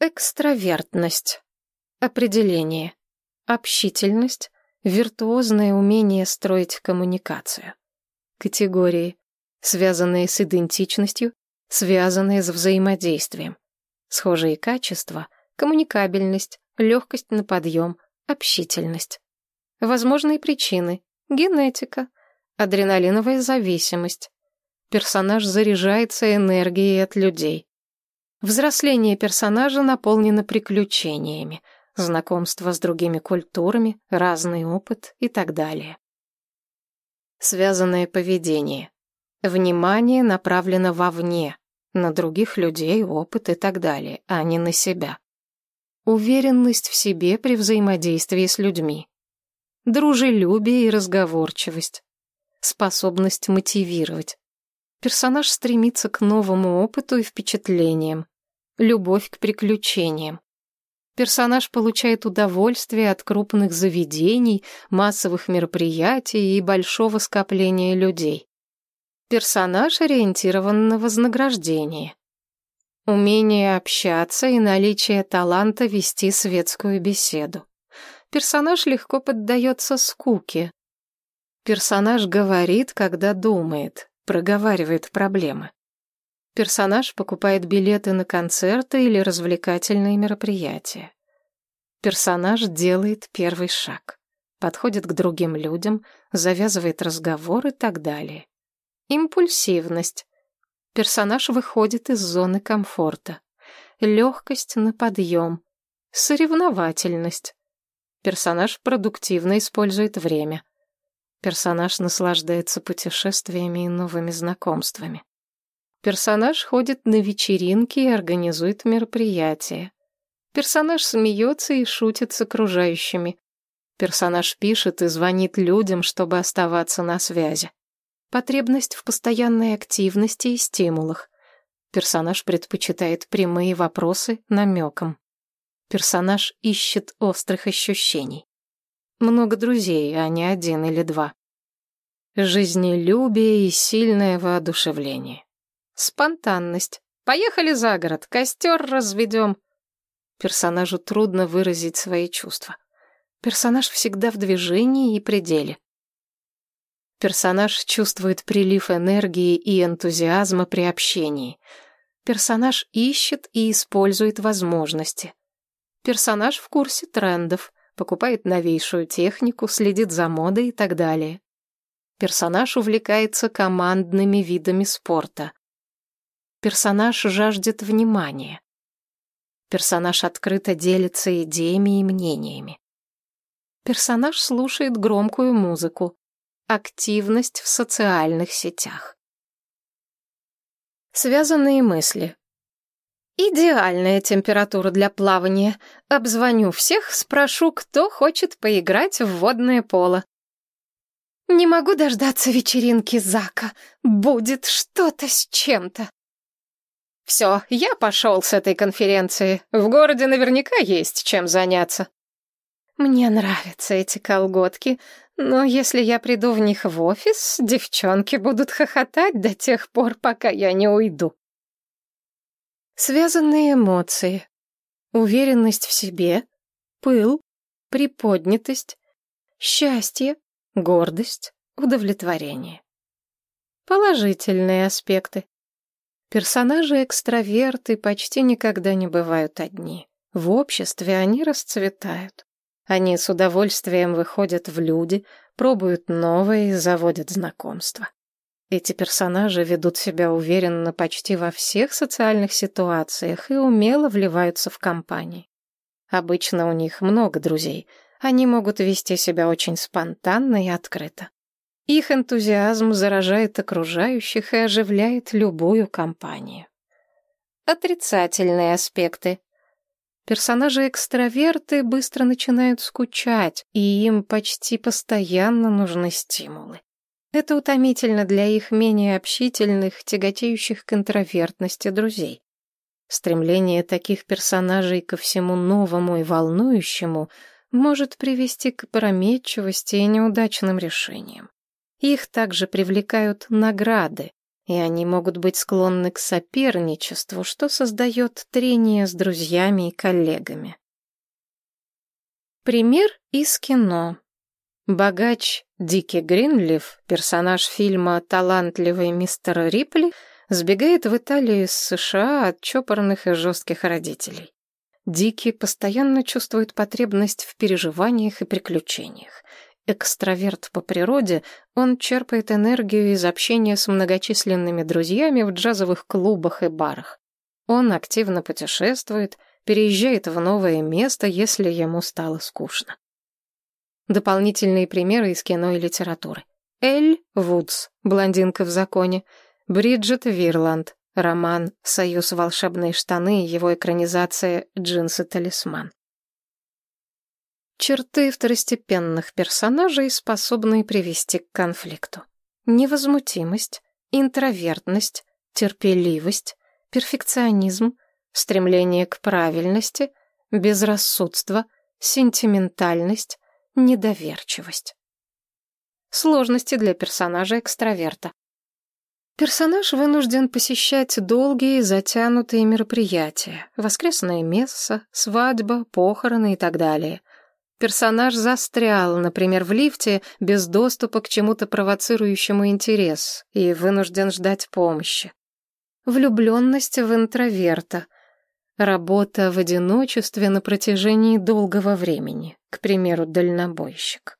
Экстравертность. Определение. Общительность. Виртуозное умение строить коммуникацию. Категории. Связанные с идентичностью, связанные с взаимодействием. Схожие качества. Коммуникабельность, легкость на подъем, общительность. Возможные причины. Генетика. Адреналиновая зависимость. Персонаж заряжается энергией от людей. Взросление персонажа наполнено приключениями, знакомство с другими культурами, разный опыт и так далее. Связанное поведение. Внимание направлено вовне, на других людей, опыт и так далее, а не на себя. Уверенность в себе при взаимодействии с людьми. Дружелюбие и разговорчивость. Способность мотивировать. Персонаж стремится к новому опыту и впечатлениям. Любовь к приключениям. Персонаж получает удовольствие от крупных заведений, массовых мероприятий и большого скопления людей. Персонаж ориентирован на вознаграждение. Умение общаться и наличие таланта вести светскую беседу. Персонаж легко поддается скуке. Персонаж говорит, когда думает проговаривает проблемы. Персонаж покупает билеты на концерты или развлекательные мероприятия. Персонаж делает первый шаг, подходит к другим людям, завязывает разговор и так далее. Импульсивность. Персонаж выходит из зоны комфорта. Легкость на подъем. Соревновательность. Персонаж продуктивно использует время. Персонаж наслаждается путешествиями и новыми знакомствами. Персонаж ходит на вечеринки и организует мероприятия. Персонаж смеется и шутит с окружающими. Персонаж пишет и звонит людям, чтобы оставаться на связи. Потребность в постоянной активности и стимулах. Персонаж предпочитает прямые вопросы намеком. Персонаж ищет острых ощущений. Много друзей, а не один или два. Жизнелюбие и сильное воодушевление. Спонтанность. Поехали за город, костер разведем. Персонажу трудно выразить свои чувства. Персонаж всегда в движении и пределе. Персонаж чувствует прилив энергии и энтузиазма при общении. Персонаж ищет и использует возможности. Персонаж в курсе трендов покупает новейшую технику, следит за модой и так далее. Персонаж увлекается командными видами спорта. Персонаж жаждет внимания. Персонаж открыто делится идеями и мнениями. Персонаж слушает громкую музыку. Активность в социальных сетях. Связанные мысли. Идеальная температура для плавания. Обзвоню всех, спрошу, кто хочет поиграть в водное поло. Не могу дождаться вечеринки Зака. Будет что-то с чем-то. Все, я пошел с этой конференции. В городе наверняка есть чем заняться. Мне нравятся эти колготки, но если я приду в них в офис, девчонки будут хохотать до тех пор, пока я не уйду. Связанные эмоции. Уверенность в себе, пыл, приподнятость, счастье, гордость, удовлетворение. Положительные аспекты. Персонажи-экстраверты почти никогда не бывают одни. В обществе они расцветают. Они с удовольствием выходят в люди, пробуют новое и заводят знакомства. Эти персонажи ведут себя уверенно почти во всех социальных ситуациях и умело вливаются в компании. Обычно у них много друзей. Они могут вести себя очень спонтанно и открыто. Их энтузиазм заражает окружающих и оживляет любую компанию. Отрицательные аспекты. Персонажи-экстраверты быстро начинают скучать, и им почти постоянно нужны стимулы. Это утомительно для их менее общительных, тяготеющих к интровертности друзей. Стремление таких персонажей ко всему новому и волнующему может привести к опрометчивости и неудачным решениям. Их также привлекают награды, и они могут быть склонны к соперничеству, что создает трение с друзьями и коллегами. Пример из кино. Богач Дики Гринлиф, персонаж фильма «Талантливый мистер Рипли», сбегает в Италию из США от чопорных и жестких родителей. Дики постоянно чувствует потребность в переживаниях и приключениях. Экстраверт по природе, он черпает энергию из общения с многочисленными друзьями в джазовых клубах и барах. Он активно путешествует, переезжает в новое место, если ему стало скучно. Дополнительные примеры из кино и литературы. Эль Вудс, блондинка в законе, Бриджит Вирланд, роман «Союз волшебные штаны» и его экранизация «Джинсы-талисман». Черты второстепенных персонажей, способные привести к конфликту. Невозмутимость, интровертность, терпеливость, перфекционизм, стремление к правильности, безрассудство, сентиментальность, недоверчивость. Сложности для персонажа-экстраверта. Персонаж вынужден посещать долгие затянутые мероприятия, воскресное месса, свадьба, похороны и так далее. Персонаж застрял, например, в лифте без доступа к чему-то провоцирующему интерес и вынужден ждать помощи. Влюбленность в интроверта. Работа в одиночестве на протяжении долгого времени, к примеру, дальнобойщик.